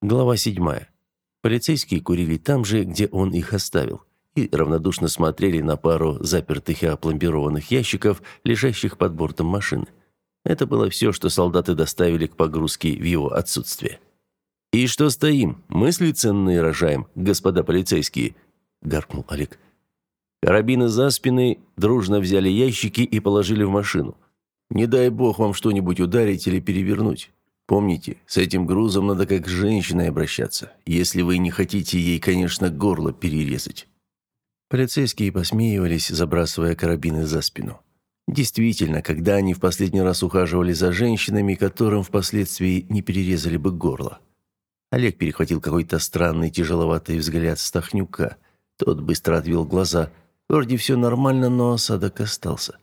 Глава 7. Полицейские курили там же, где он их оставил, и равнодушно смотрели на пару запертых и опломбированных ящиков, лежащих под бортом машины. Это было все, что солдаты доставили к погрузке в его отсутствие. «И что стоим? Мысли ценные рожаем, господа полицейские!» – гаркнул Олег. Карабины за спины дружно взяли ящики и положили в машину. «Не дай бог вам что-нибудь ударить или перевернуть. Помните, с этим грузом надо как с женщиной обращаться, если вы не хотите ей, конечно, горло перерезать». Полицейские посмеивались, забрасывая карабины за спину. Действительно, когда они в последний раз ухаживали за женщинами, которым впоследствии не перерезали бы горло. Олег перехватил какой-то странный тяжеловатый взгляд Стахнюка. Тот быстро отвел глаза. Вроде все нормально, но осадок остался.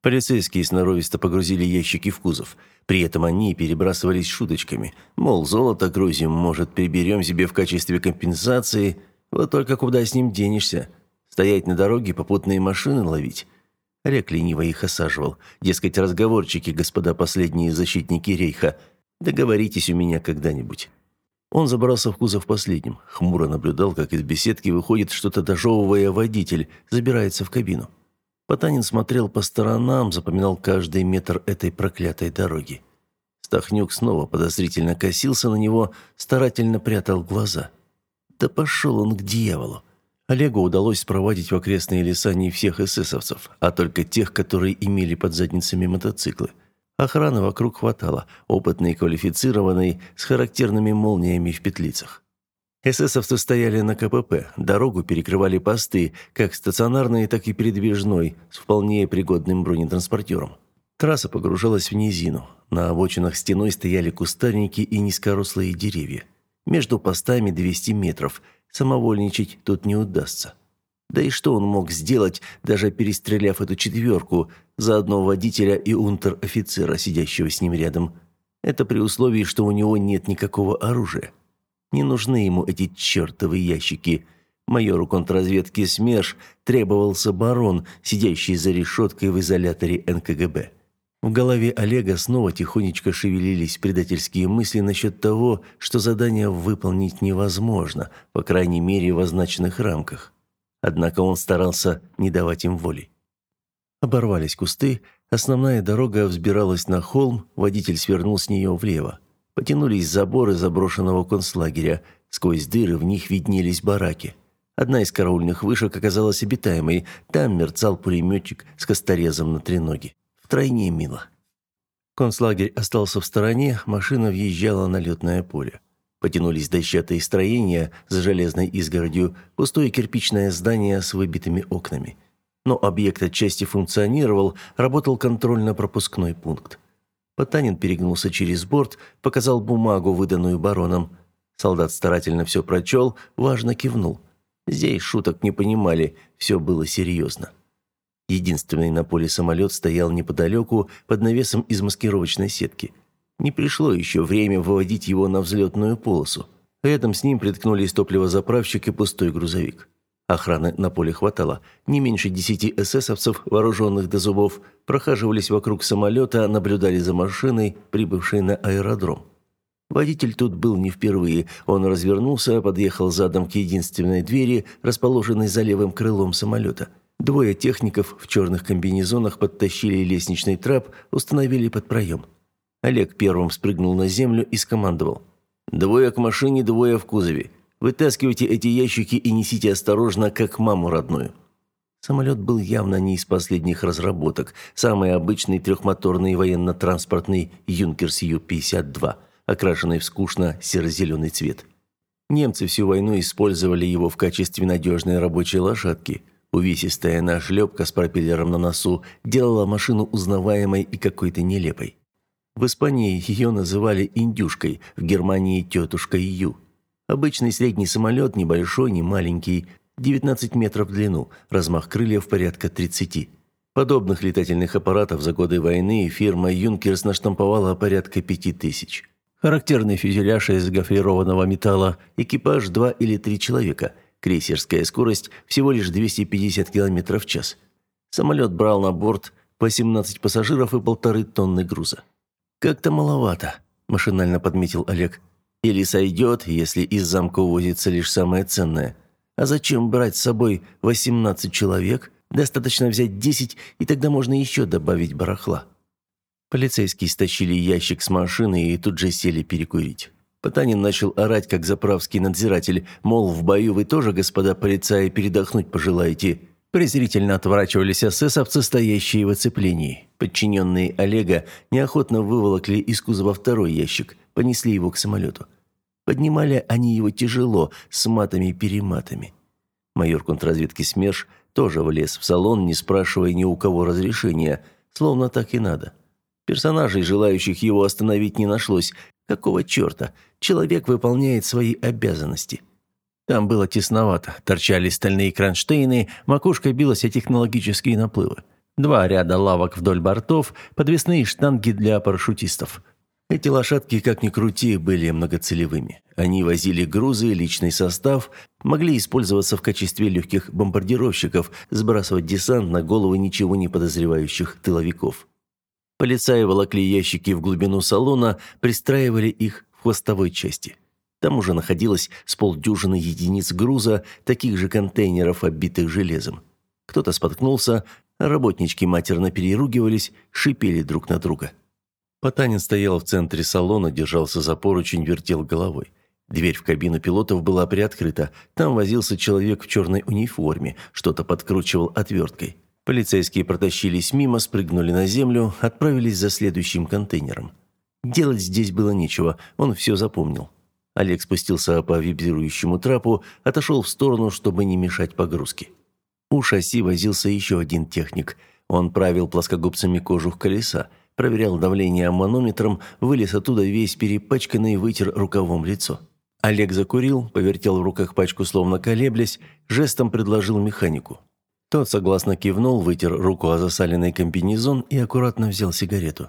Полицейские сноровисто погрузили ящики в кузов. При этом они перебрасывались шуточками. Мол, золото грузим, может, приберем себе в качестве компенсации. Вот только куда с ним денешься? Стоять на дороге, попутные машины ловить? Олег лениво их осаживал. Дескать, разговорчики, господа последние защитники рейха. Договоритесь у меня когда-нибудь. Он забрался в кузов последним. Хмуро наблюдал, как из беседки выходит что-то дожевывая водитель, забирается в кабину. Потанин смотрел по сторонам, запоминал каждый метр этой проклятой дороги. Стахнюк снова подозрительно косился на него, старательно прятал глаза. Да пошел он к дьяволу. Олегу удалось спровадить в окрестные леса не всех эсэсовцев, а только тех, которые имели под задницами мотоциклы. Охраны вокруг хватало, опытной и квалифицированной, с характерными молниями в петлицах. Эсэсовцы стояли на КПП, дорогу перекрывали посты, как стационарные, так и передвижной, с вполне пригодным бронетранспортером. Трасса погружалась в низину. На обочинах стеной стояли кустарники и низкорослые деревья. Между постами 200 метров. Самовольничать тут не удастся. Да и что он мог сделать, даже перестреляв эту четверку, заодно водителя и унтер-офицера, сидящего с ним рядом? Это при условии, что у него нет никакого оружия. Не нужны ему эти чертовы ящики. Майору контрразведки СМЕРШ требовался барон, сидящий за решеткой в изоляторе НКГБ. В голове Олега снова тихонечко шевелились предательские мысли насчет того, что задание выполнить невозможно, по крайней мере в означенных рамках. Однако он старался не давать им воли. Оборвались кусты, основная дорога взбиралась на холм, водитель свернул с нее влево. Потянулись заборы заброшенного концлагеря, сквозь дыры в них виднелись бараки. Одна из караульных вышек оказалась обитаемой, там мерцал пулеметчик с косторезом на треноге. Втройне мило. Концлагерь остался в стороне, машина въезжала на летное поле. Потянулись дощатые строения за железной изгородью, пустое кирпичное здание с выбитыми окнами. Но объект отчасти функционировал, работал контрольно-пропускной пункт. Потанин перегнулся через борт, показал бумагу, выданную бароном. Солдат старательно все прочел, важно кивнул. Здесь шуток не понимали, все было серьезно. Единственный на поле самолет стоял неподалеку, под навесом из маскировочной сетки. Не пришло еще время выводить его на взлетную полосу. Рядом с ним приткнулись топливозаправщик и пустой грузовик. Охраны на поле хватало. Не меньше десяти эсэсовцев, вооруженных до зубов, прохаживались вокруг самолета, наблюдали за машиной, прибывшей на аэродром. Водитель тут был не впервые. Он развернулся, подъехал задом к единственной двери, расположенной за левым крылом самолета. Двое техников в черных комбинезонах подтащили лестничный трап, установили под проем. Олег первым спрыгнул на землю и скомандовал. «Двое к машине, двое в кузове. Вытаскивайте эти ящики и несите осторожно, как маму родную». Самолет был явно не из последних разработок. Самый обычный трехмоторный военно-транспортный «Юнкерс Ю-52», окрашенный в скучно серо-зеленый цвет. Немцы всю войну использовали его в качестве надежной рабочей лошадки. Увесистая нашлепка с пропеллером на носу делала машину узнаваемой и какой-то нелепой. В Испании ее называли «индюшкой», в Германии «тетушкой Ю». Обычный средний самолет, небольшой, не маленький, 19 метров в длину, размах крыльев порядка 30. Подобных летательных аппаратов за годы войны фирма «Юнкерс» наштамповала порядка 5000. Характерный фюзеляж из гофрированного металла, экипаж 2 или 3 человека, крейсерская скорость всего лишь 250 км в час. Самолет брал на борт по 17 пассажиров и полторы тонны груза. «Как-то маловато», – машинально подметил Олег. Или сойдет, если из замка увозится лишь самое ценное. А зачем брать с собой 18 человек? Достаточно взять 10, и тогда можно еще добавить барахла. Полицейские стащили ящик с машины и тут же сели перекурить. Потанин начал орать, как заправский надзиратель, мол, в бою вы тоже, господа полицаи, передохнуть пожелаете. Презрительно отворачивались эсэсовцы, стоящие в оцеплении. Подчиненные Олега неохотно выволокли из кузова второй ящик, понесли его к самолету. Поднимали они его тяжело, с матами-перематами. Майор контрразведки СМЕРШ тоже влез в салон, не спрашивая ни у кого разрешения, словно так и надо. Персонажей, желающих его остановить, не нашлось. Какого черта? Человек выполняет свои обязанности. Там было тесновато, торчали стальные кронштейны, макушка билась о технологические наплывы. Два ряда лавок вдоль бортов, подвесные штанги для парашютистов. Эти лошадки, как ни крути, были многоцелевыми. Они возили грузы, личный состав, могли использоваться в качестве легких бомбардировщиков, сбрасывать десант на головы ничего не подозревающих тыловиков. Полицаи волокли ящики в глубину салона, пристраивали их в хвостовой части. Там уже находилось с полдюжины единиц груза, таких же контейнеров, оббитых железом. Кто-то споткнулся, работнички матерно переругивались, шипели друг на друга. Потанин стоял в центре салона, держался за поручень, вертел головой. Дверь в кабину пилотов была приоткрыта. Там возился человек в черной униформе, что-то подкручивал отверткой. Полицейские протащились мимо, спрыгнули на землю, отправились за следующим контейнером. Делать здесь было нечего, он все запомнил. Олег спустился по вибрирующему трапу, отошел в сторону, чтобы не мешать погрузке. У шасси возился еще один техник. Он правил плоскогубцами кожух колеса, проверял давление манометром, вылез оттуда весь перепачканный и вытер рукавом лицо. Олег закурил, повертел в руках пачку, словно колеблясь, жестом предложил механику. Тот согласно кивнул, вытер руку о засаленный комбинезон и аккуратно взял сигарету.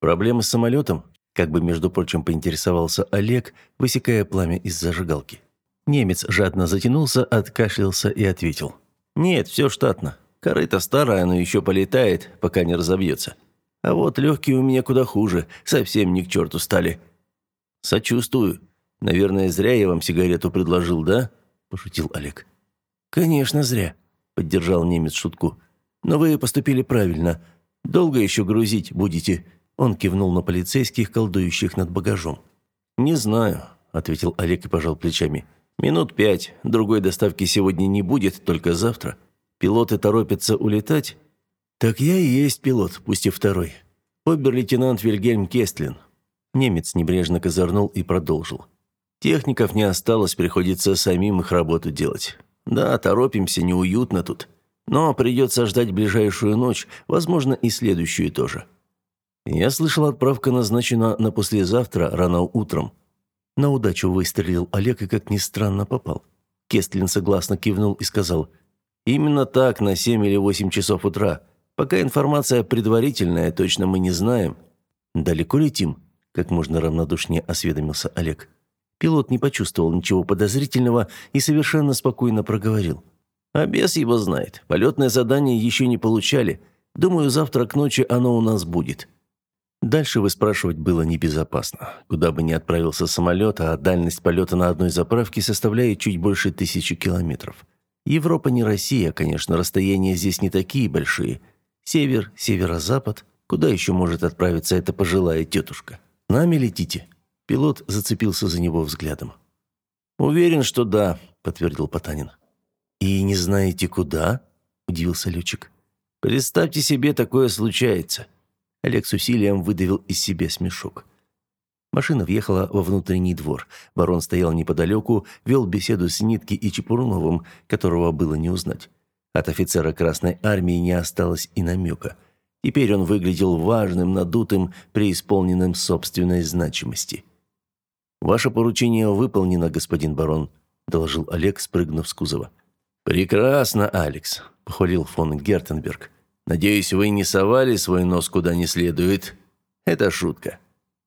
«Проблемы с самолетом?» Как бы, между прочим, поинтересовался Олег, высекая пламя из зажигалки. Немец жадно затянулся, откашлялся и ответил. «Нет, все штатно. Корыто старое, но еще полетает, пока не разобьется. А вот легкие у меня куда хуже, совсем не к черту стали». «Сочувствую. Наверное, зря я вам сигарету предложил, да?» – пошутил Олег. «Конечно, зря», – поддержал немец шутку. «Но вы поступили правильно. Долго еще грузить будете?» Он кивнул на полицейских, колдующих над багажом. «Не знаю», – ответил Олег и пожал плечами. «Минут пять. Другой доставки сегодня не будет, только завтра. Пилоты торопятся улетать?» «Так я и есть пилот, пусть и второй. Обер-лейтенант Вильгельм Кестлин». Немец небрежно козырнул и продолжил. «Техников не осталось, приходится самим их работу делать. Да, торопимся, неуютно тут. Но придется ждать ближайшую ночь, возможно, и следующую тоже. Я слышал, отправка назначена на послезавтра, рано утром. На удачу выстрелил Олег и, как ни странно, попал. Кестлин согласно кивнул и сказал, «Именно так, на семь или восемь часов утра. Пока информация предварительная, точно мы не знаем». «Далеко летим?» – как можно равнодушнее осведомился Олег. Пилот не почувствовал ничего подозрительного и совершенно спокойно проговорил. «А бес его знает. Полетное задание еще не получали. Думаю, завтра к ночи оно у нас будет». Дальше выспрашивать было небезопасно. Куда бы ни отправился самолет, а дальность полета на одной заправке составляет чуть больше тысячи километров. Европа не Россия, конечно, расстояния здесь не такие большие. Север, северо-запад. Куда еще может отправиться эта пожилая тетушка? Нами летите?» Пилот зацепился за него взглядом. «Уверен, что да», — подтвердил Потанин. «И не знаете, куда?» — удивился летчик. «Представьте себе, такое случается. Олег с усилием выдавил из себя смешок. Машина въехала во внутренний двор. Барон стоял неподалеку, вел беседу с Нитки и Чепурновым, которого было не узнать. От офицера Красной Армии не осталось и намека. Теперь он выглядел важным, надутым, преисполненным собственной значимости. «Ваше поручение выполнено, господин барон», – доложил Олег, спрыгнув с кузова. «Прекрасно, Алекс», – похвалил фон Гертенберг. Надеюсь, вы не совали свой нос куда не следует. Это шутка.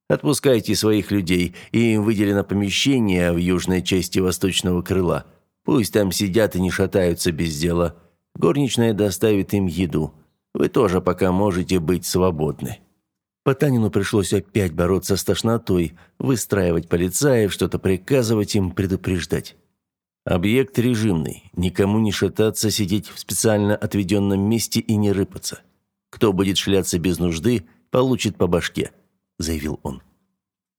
Отпускайте своих людей, и им выделено помещение в южной части восточного крыла. Пусть там сидят и не шатаются без дела. Горничная доставит им еду. Вы тоже пока можете быть свободны». Потанину пришлось опять бороться с тошнотой, выстраивать полицаев, что-то приказывать им, предупреждать. Объект режимный, никому не шататься, сидеть в специально отведенном месте и не рыпаться. Кто будет шляться без нужды, получит по башке, заявил он.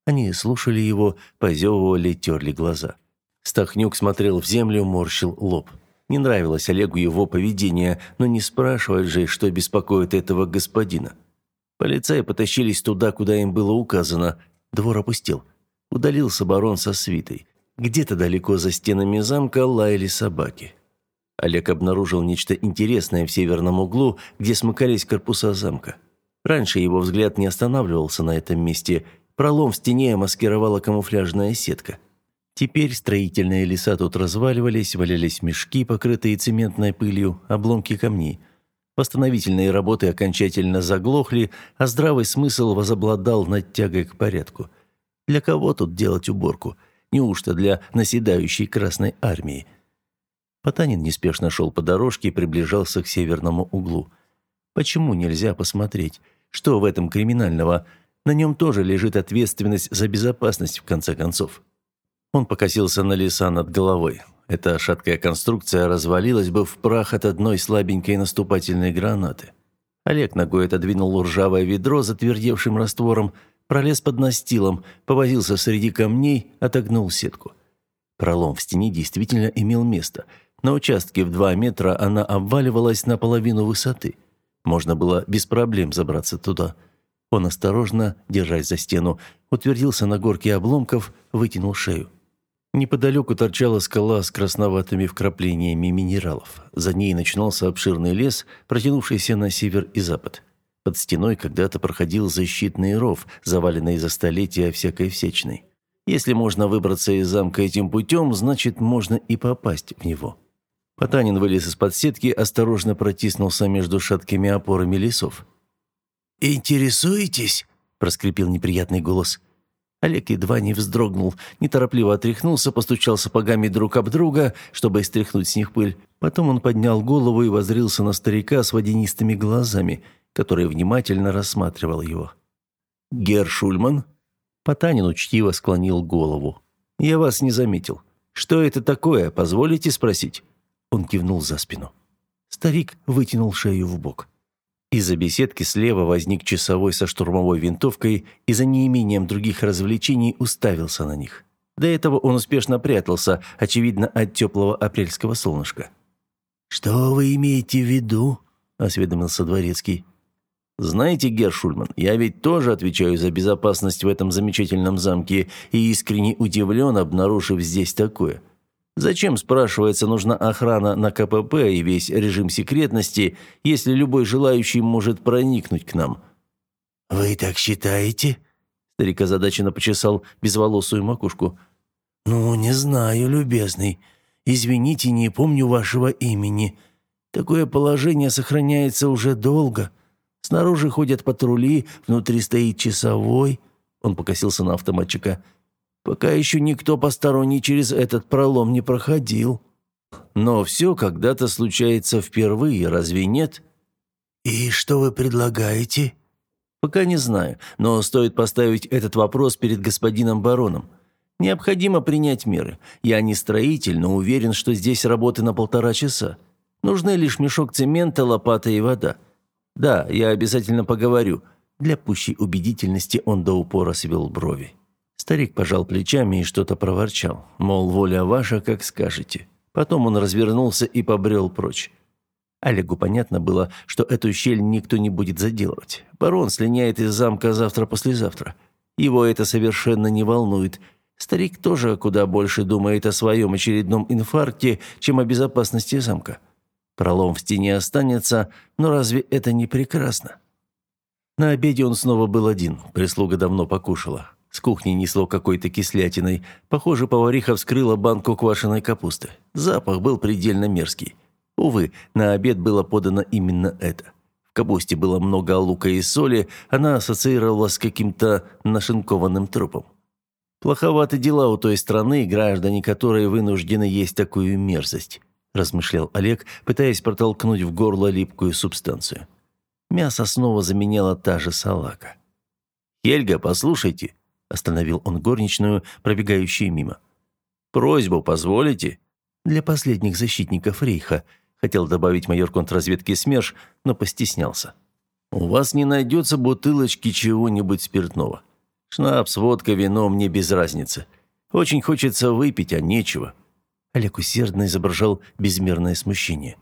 Они слушали его, позевывали, терли глаза. Стахнюк смотрел в землю, морщил лоб. Не нравилось Олегу его поведение, но не спрашивать же, что беспокоит этого господина. Полицаи потащились туда, куда им было указано. Двор опустел. Удалился барон со свитой. Где-то далеко за стенами замка лаяли собаки. Олег обнаружил нечто интересное в северном углу, где смыкались корпуса замка. Раньше его взгляд не останавливался на этом месте. Пролом в стене маскировала камуфляжная сетка. Теперь строительные леса тут разваливались, валялись мешки, покрытые цементной пылью, обломки камней. Восстановительные работы окончательно заглохли, а здравый смысл возобладал над тягой к порядку. Для кого тут делать уборку? Неужто для наседающей Красной Армии? Потанин неспешно шел по дорожке и приближался к северному углу. Почему нельзя посмотреть? Что в этом криминального? На нем тоже лежит ответственность за безопасность, в конце концов. Он покосился на леса над головой. Эта шаткая конструкция развалилась бы в прах от одной слабенькой наступательной гранаты. Олег ногой отодвинул ржавое ведро затвердевшим раствором, пролез под настилом, повозился среди камней, отогнул сетку. Пролом в стене действительно имел место. На участке в два метра она обваливалась на половину высоты. Можно было без проблем забраться туда. Он осторожно, держась за стену, утвердился на горке обломков, вытянул шею. Неподалеку торчала скала с красноватыми вкраплениями минералов. За ней начинался обширный лес, протянувшийся на север и запад. Под стеной когда-то проходил защитный ров, заваленный за столетия всякой всечной. Если можно выбраться из замка этим путем, значит, можно и попасть в него. Потанин вылез из-под сетки, осторожно протиснулся между шаткими опорами лесов. «Интересуетесь?» – проскрипел неприятный голос. Олег едва не вздрогнул, неторопливо отряхнулся, постучал сапогами друг об друга, чтобы стряхнуть с них пыль. Потом он поднял голову и воззрился на старика с водянистыми глазами, который внимательно рассматривал его. «Гер Шульман?» Потанин учтиво склонил голову. «Я вас не заметил. Что это такое, позволите спросить?» Он кивнул за спину. Старик вытянул шею в бок. Из-за беседки слева возник часовой со штурмовой винтовкой и за неимением других развлечений уставился на них. До этого он успешно прятался, очевидно, от теплого апрельского солнышка. «Что вы имеете в виду?» – осведомился Дворецкий. «Знаете, Гершульман, я ведь тоже отвечаю за безопасность в этом замечательном замке и искренне удивлен, обнаружив здесь такое. Зачем, спрашивается, нужна охрана на КПП и весь режим секретности, если любой желающий может проникнуть к нам?» «Вы так считаете?» Старик озадаченно почесал безволосую макушку. «Ну, не знаю, любезный. Извините, не помню вашего имени. Такое положение сохраняется уже долго. Снаружи ходят патрули, внутри стоит часовой». Он покосился на автоматчика. Пока еще никто посторонний через этот пролом не проходил. Но все когда-то случается впервые, разве нет? И что вы предлагаете? Пока не знаю, но стоит поставить этот вопрос перед господином бароном. Необходимо принять меры. Я не строитель, но уверен, что здесь работы на полтора часа. Нужны лишь мешок цемента, лопата и вода. Да, я обязательно поговорю. Для пущей убедительности он до упора свел брови. Старик пожал плечами и что-то проворчал, мол, воля ваша, как скажете. Потом он развернулся и побрел прочь. Олегу понятно было, что эту щель никто не будет заделывать. Барон слиняет из замка завтра-послезавтра. Его это совершенно не волнует. Старик тоже куда больше думает о своем очередном инфаркте, чем о безопасности замка. Пролом в стене останется, но разве это не прекрасно? На обеде он снова был один, прислуга давно покушала. С кухни несло какой-то кислятиной. Похоже, повариха вскрыла банку квашеной капусты. Запах был предельно мерзкий. Увы, на обед было подано именно это. В капусте было много лука и соли, она ассоциировалась с каким-то нашинкованным трупом. «Плоховаты дела у той страны, граждане которой вынуждены есть такую мерзость», размышлял Олег, пытаясь протолкнуть в горло липкую субстанцию. Мясо снова заменяла та же салака. «Хельга, послушайте», – остановил он горничную, пробегающую мимо. «Просьбу позволите?» «Для последних защитников Рейха», – хотел добавить майор контрразведки СМЕРШ, но постеснялся. «У вас не найдется бутылочки чего-нибудь спиртного. Шнапс, водка, вино – мне без разницы. Очень хочется выпить, а нечего». Олег усердно изображал безмерное смущение.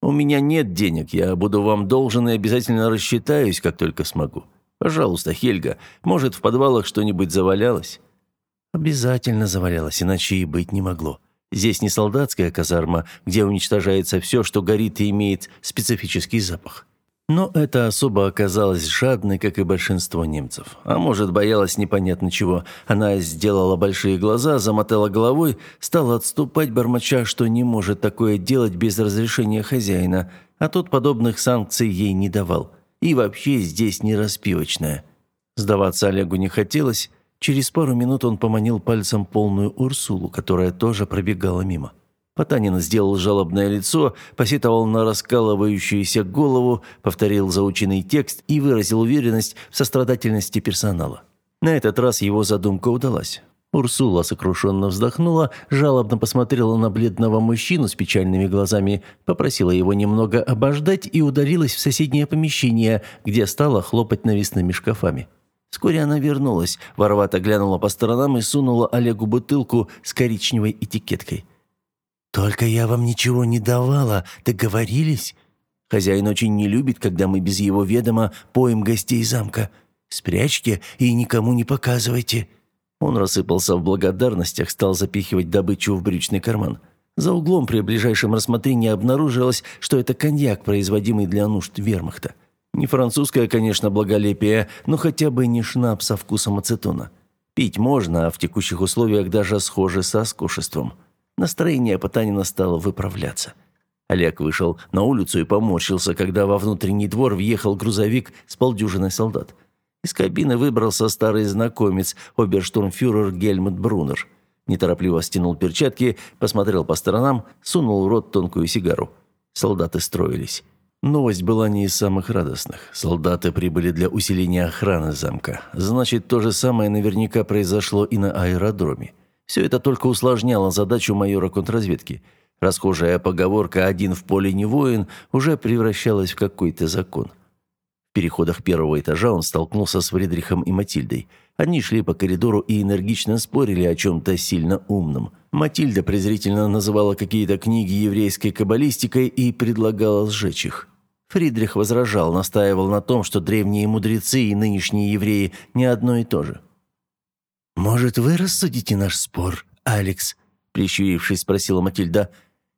«У меня нет денег, я буду вам должен и обязательно рассчитаюсь, как только смогу. Пожалуйста, Хельга, может, в подвалах что-нибудь завалялось?» «Обязательно завалялось, иначе и быть не могло. Здесь не солдатская казарма, где уничтожается все, что горит и имеет специфический запах. Но эта особа оказалась жадной, как и большинство немцев. А может, боялась непонятно чего. Она сделала большие глаза, замотала головой, стала отступать, бормоча, что не может такое делать без разрешения хозяина, а тот подобных санкций ей не давал. И вообще здесь не распивочная. Сдаваться Олегу не хотелось. Через пару минут он поманил пальцем полную Урсулу, которая тоже пробегала мимо. Потанин сделал жалобное лицо, посетовал на раскалывающуюся голову, повторил заученный текст и выразил уверенность в сострадательности персонала. На этот раз его задумка удалась. Урсула сокрушенно вздохнула, жалобно посмотрела на бледного мужчину с печальными глазами, попросила его немного обождать и удалилась в соседнее помещение, где стала хлопать навесными шкафами. Вскоре она вернулась, воровато глянула по сторонам и сунула Олегу бутылку с коричневой этикеткой – «Только я вам ничего не давала, договорились? Хозяин очень не любит, когда мы без его ведома поем гостей замка. Спрячьте и никому не показывайте». Он рассыпался в благодарностях, стал запихивать добычу в брючный карман. За углом при ближайшем рассмотрении обнаружилось, что это коньяк, производимый для нужд вермахта. Не французское, конечно, благолепие, но хотя бы не шнапс со вкусом ацетона. Пить можно, а в текущих условиях даже схоже со скушеством. Настроение Потанина стало выправляться. Олег вышел на улицу и поморщился, когда во внутренний двор въехал грузовик с полдюжиной солдат. Из кабины выбрался старый знакомец, оберштурмфюрер Гельмут Брунер. Неторопливо стянул перчатки, посмотрел по сторонам, сунул в рот тонкую сигару. Солдаты строились. Новость была не из самых радостных. Солдаты прибыли для усиления охраны замка. Значит, то же самое наверняка произошло и на аэродроме. Все это только усложняло задачу майора контрразведки. Расхожая поговорка «один в поле не воин» уже превращалась в какой-то закон. Переходах первого этажа он столкнулся с Фридрихом и Матильдой. Они шли по коридору и энергично спорили о чем-то сильно умном. Матильда презрительно называла какие-то книги еврейской каббалистикой и предлагала сжечь их. Фридрих возражал, настаивал на том, что древние мудрецы и нынешние евреи не одно и то же. «Может, вы рассудите наш спор, Алекс?» – прищурившись, спросила Матильда.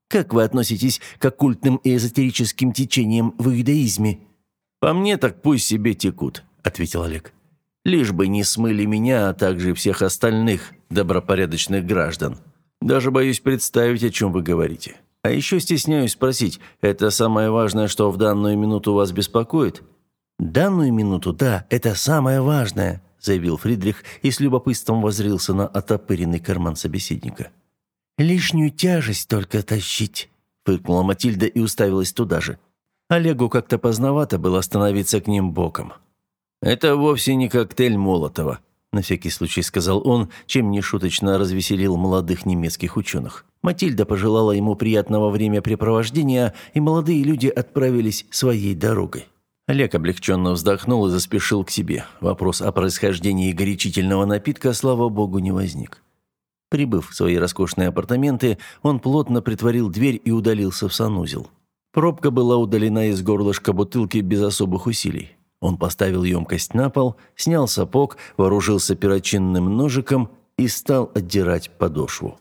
«Как вы относитесь к оккультным и эзотерическим течениям в иудаизме?» «По мне так пусть себе текут», – ответил Олег. «Лишь бы не смыли меня, а также всех остальных добропорядочных граждан. Даже боюсь представить, о чем вы говорите. А еще стесняюсь спросить, это самое важное, что в данную минуту вас беспокоит?» «Данную минуту, да, это самое важное», заявил Фридрих и с любопытством возрился на отопыренный карман собеседника. «Лишнюю тяжесть только тащить», — фыркнула Матильда и уставилась туда же. Олегу как-то поздновато было становиться к ним боком. «Это вовсе не коктейль Молотова», — на всякий случай сказал он, чем нешуточно развеселил молодых немецких ученых. Матильда пожелала ему приятного времяпрепровождения, и молодые люди отправились своей дорогой. Олег облегченно вздохнул и заспешил к себе. Вопрос о происхождении горячительного напитка, слава богу, не возник. Прибыв в свои роскошные апартаменты, он плотно притворил дверь и удалился в санузел. Пробка была удалена из горлышка бутылки без особых усилий. Он поставил емкость на пол, снял сапог, вооружился перочинным ножиком и стал отдирать подошву.